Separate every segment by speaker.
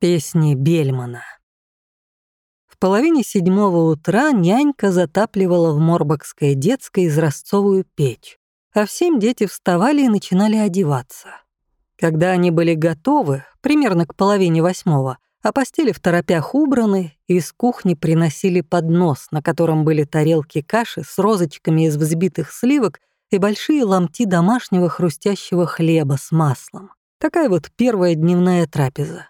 Speaker 1: Песни Бельмана. В половине седьмого утра нянька затапливала в Морбокской детской изразцовую печь, а в семь дети вставали и начинали одеваться. Когда они были готовы, примерно к половине восьмого, а постели в торопях убраны, из кухни приносили поднос, на котором были тарелки каши с розочками из взбитых сливок и большие ломти домашнего хрустящего хлеба с маслом. Такая вот первая дневная трапеза.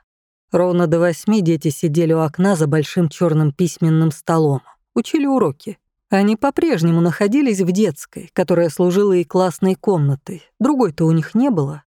Speaker 1: Ровно до восьми дети сидели у окна за большим черным письменным столом, учили уроки. Они по-прежнему находились в детской, которая служила и классной комнатой. Другой-то у них не было.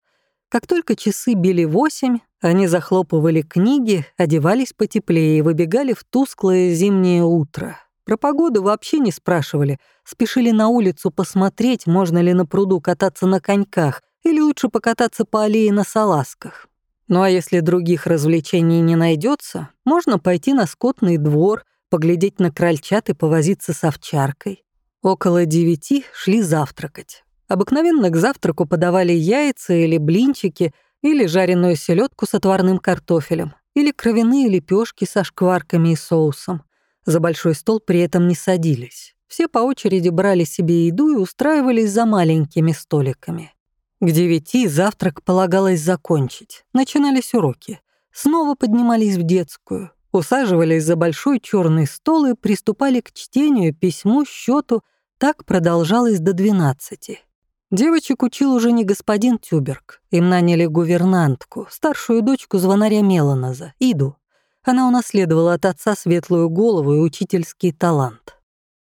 Speaker 1: Как только часы били восемь, они захлопывали книги, одевались потеплее и выбегали в тусклое зимнее утро. Про погоду вообще не спрашивали, спешили на улицу посмотреть, можно ли на пруду кататься на коньках или лучше покататься по аллее на салазках. Ну а если других развлечений не найдется, можно пойти на скотный двор, поглядеть на крольчат и повозиться с овчаркой. Около девяти шли завтракать. Обыкновенно к завтраку подавали яйца или блинчики, или жареную селедку с отварным картофелем, или кровяные лепешки со шкварками и соусом. За большой стол при этом не садились. Все по очереди брали себе еду и устраивались за маленькими столиками. К девяти завтрак полагалось закончить. Начинались уроки. Снова поднимались в детскую, усаживались за большой черный стол и приступали к чтению, письму, счету. Так продолжалось до двенадцати. Девочек учил уже не господин Тюберг. Им наняли гувернантку, старшую дочку звонаря Меланоза, Иду. Она унаследовала от отца светлую голову и учительский талант.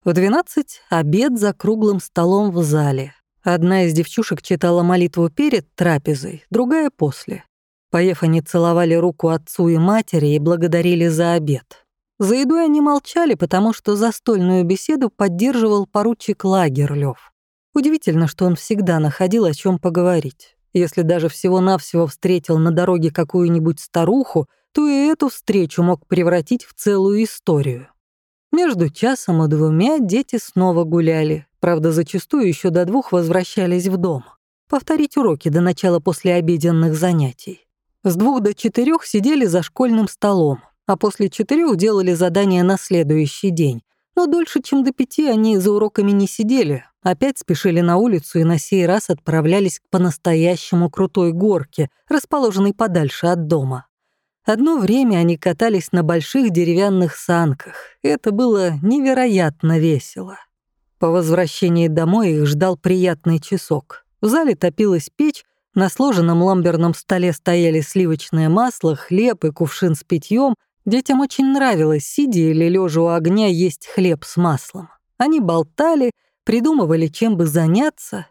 Speaker 1: В двенадцать обед за круглым столом в зале, Одна из девчушек читала молитву перед трапезой, другая — после. Поев, они целовали руку отцу и матери и благодарили за обед. За едой они молчали, потому что застольную беседу поддерживал поручик Лагерлёв. Удивительно, что он всегда находил о чем поговорить. Если даже всего-навсего встретил на дороге какую-нибудь старуху, то и эту встречу мог превратить в целую историю. Между часом и двумя дети снова гуляли, правда, зачастую еще до двух возвращались в дом. Повторить уроки до начала послеобеденных занятий. С двух до четырех сидели за школьным столом, а после четырех делали задания на следующий день. Но дольше, чем до пяти, они за уроками не сидели, опять спешили на улицу и на сей раз отправлялись к по-настоящему крутой горке, расположенной подальше от дома. Одно время они катались на больших деревянных санках. Это было невероятно весело. По возвращении домой их ждал приятный часок. В зале топилась печь, на сложенном ламберном столе стояли сливочное масло, хлеб и кувшин с питьем. Детям очень нравилось, сидя или лежа у огня, есть хлеб с маслом. Они болтали, придумывали, чем бы заняться.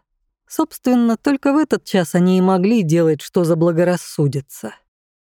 Speaker 1: Собственно, только в этот час они и могли делать, что заблагорассудится.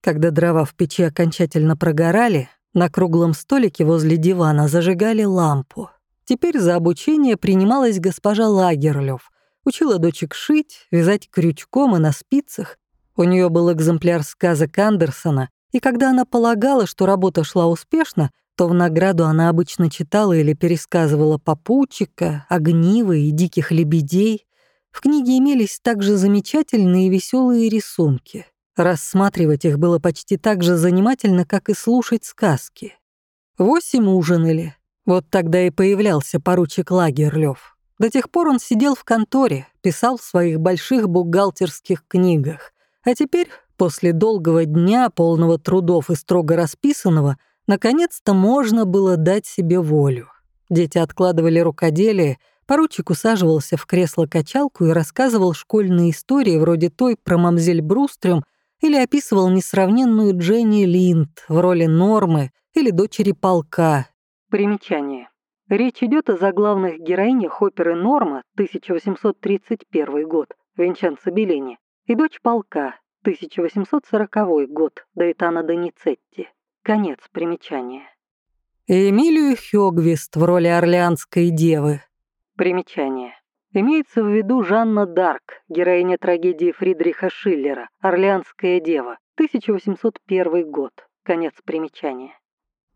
Speaker 1: Когда дрова в печи окончательно прогорали, на круглом столике возле дивана зажигали лампу. Теперь за обучение принималась госпожа Лагерлёв. Учила дочек шить, вязать крючком и на спицах. У нее был экземпляр сказок Андерсона, и когда она полагала, что работа шла успешно, то в награду она обычно читала или пересказывала попутчика, огнива и диких лебедей. В книге имелись также замечательные и веселые рисунки. Рассматривать их было почти так же занимательно, как и слушать сказки. Восемь ужинали. Вот тогда и появлялся поручик Лагерлёв. До тех пор он сидел в конторе, писал в своих больших бухгалтерских книгах. А теперь, после долгого дня, полного трудов и строго расписанного, наконец-то можно было дать себе волю. Дети откладывали рукоделие, поручик усаживался в кресло-качалку и рассказывал школьные истории вроде той про мамзель Брустрем, или описывал несравненную Дженни Линд в роли Нормы или дочери полка. Примечание. Речь идет о заглавных героинях оперы «Норма» 1831 год Винченцо Беллини и «Дочь полка» 1840 год Даэтана Доницетти. Конец примечания. Эмилию Хёгвист в роли Орлеанской девы. Примечание. Имеется в виду Жанна Дарк, героиня трагедии Фридриха Шиллера «Орлеанская дева», 1801 год. Конец примечания.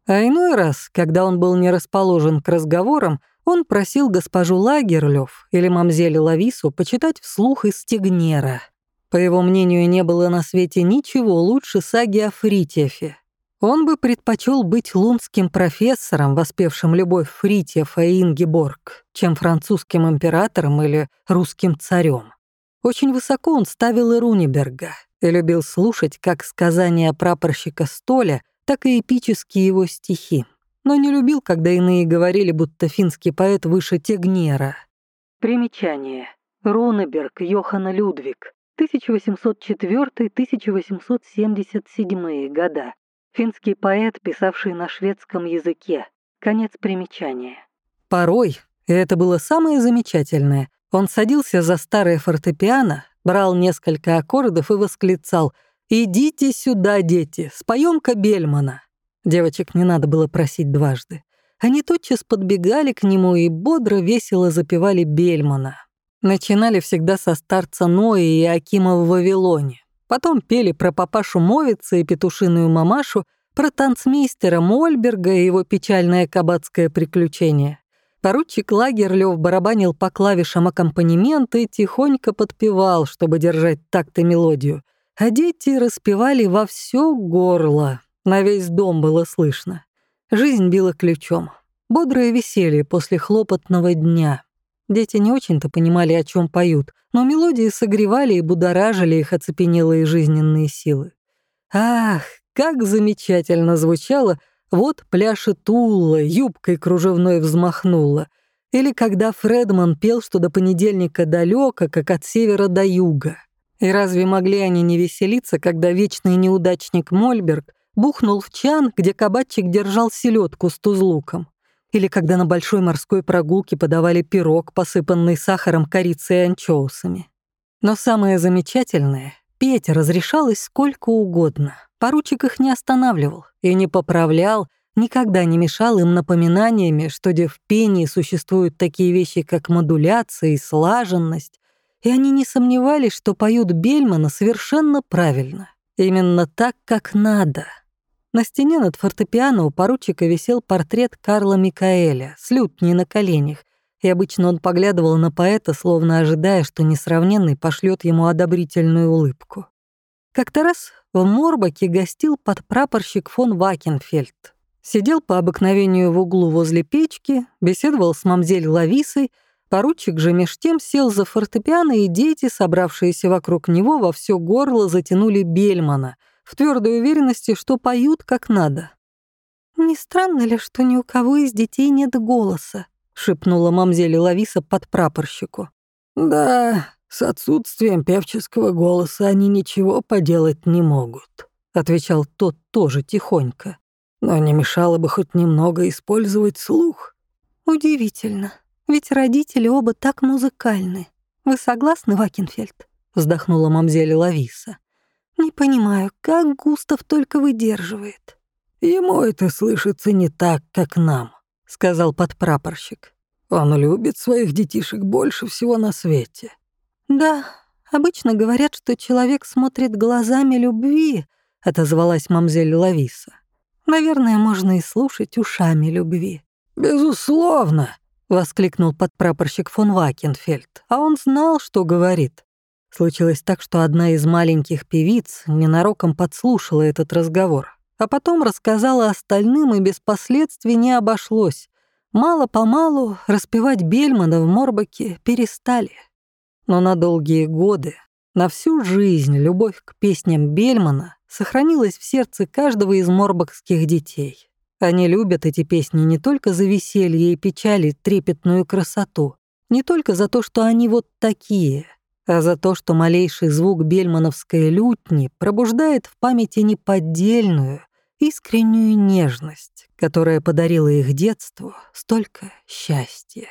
Speaker 1: А иной раз, когда он был не расположен к разговорам, он просил госпожу Лагерлёв или мамзель Лавису почитать вслух из Стегнера. По его мнению, не было на свете ничего лучше саги о Фритьефе. Он бы предпочел быть лунским профессором, воспевшим любовь Фритьефа и Ингеборг, чем французским императором или русским царем. Очень высоко он ставил и Руниберга и любил слушать как сказания прапорщика Столя, так и эпические его стихи, но не любил, когда иные говорили, будто финский поэт выше Тегнера. Примечание. Рунеберг Йоханна Людвиг, 1804-1877 года. Финский поэт, писавший на шведском языке. Конец примечания. Порой, и это было самое замечательное, он садился за старое фортепиано, брал несколько аккордов и восклицал «Идите сюда, дети, споем-ка Бельмана». Девочек не надо было просить дважды. Они тотчас подбегали к нему и бодро, весело запевали Бельмана. Начинали всегда со старца Ноя и Акима в Вавилоне. Потом пели про папашу Мовица и петушиную мамашу, про танцмейстера Мольберга и его печальное кабацкое приключение. Поручик Лагерлёв барабанил по клавишам аккомпанемента и тихонько подпевал, чтобы держать такт и мелодию. А дети распевали во все горло. На весь дом было слышно. Жизнь била ключом. Бодрое веселье после хлопотного дня. Дети не очень-то понимали, о чем поют, но мелодии согревали и будоражили их оцепенелые жизненные силы. Ах, как замечательно звучало «Вот пляшет Тула, юбкой кружевной взмахнула». Или когда Фредман пел, что до понедельника далеко, как от севера до юга. И разве могли они не веселиться, когда вечный неудачник Мольберг бухнул в чан, где кабачик держал селедку с тузлуком? Или когда на большой морской прогулке подавали пирог, посыпанный сахаром, корицей и анчоусами? Но самое замечательное — петь разрешалось сколько угодно — Поручик их не останавливал и не поправлял, никогда не мешал им напоминаниями, что где в пении существуют такие вещи, как модуляция и слаженность, и они не сомневались, что поют Бельмана совершенно правильно, именно так, как надо. На стене над фортепиано у поручика висел портрет Карла Микаэля с лютней на коленях, и обычно он поглядывал на поэта, словно ожидая, что несравненный пошлет ему одобрительную улыбку. Как-то раз в Морбаке гостил подпрапорщик фон Вакенфельд. Сидел по обыкновению в углу возле печки, беседовал с мамзель Лависой, поручик же меж тем сел за фортепиано, и дети, собравшиеся вокруг него, во все горло затянули Бельмана, в твердой уверенности, что поют как надо. «Не странно ли, что ни у кого из детей нет голоса?» — шепнула мамзель Лависа подпрапорщику. «Да, «С отсутствием певческого голоса они ничего поделать не могут», — отвечал тот тоже тихонько. «Но не мешало бы хоть немного использовать слух». «Удивительно, ведь родители оба так музыкальны. Вы согласны, Вакенфельд?» — вздохнула мамзель Лависа. «Не понимаю, как Густав только выдерживает».
Speaker 2: «Ему это слышится не так, как нам», — сказал подпрапорщик. «Он любит своих детишек больше всего на свете.
Speaker 1: «Да, обычно говорят, что человек смотрит глазами любви», — отозвалась мамзель Лависа. «Наверное, можно и слушать ушами любви».
Speaker 2: «Безусловно», — воскликнул подпрапорщик фон Вакенфельд, а он знал, что говорит. Случилось так, что одна из маленьких певиц ненароком подслушала этот разговор, а потом рассказала остальным, и без последствий не обошлось. Мало-помалу распевать Бельмана в Морбаке перестали. Но на долгие годы, на всю жизнь любовь к песням Бельмана сохранилась в сердце каждого из морбокских детей. Они любят эти песни не только за веселье и печали, трепетную красоту, не только за то, что они вот такие, а за то, что малейший звук бельмановской лютни пробуждает в памяти неподдельную, искреннюю нежность, которая подарила их детству столько счастья.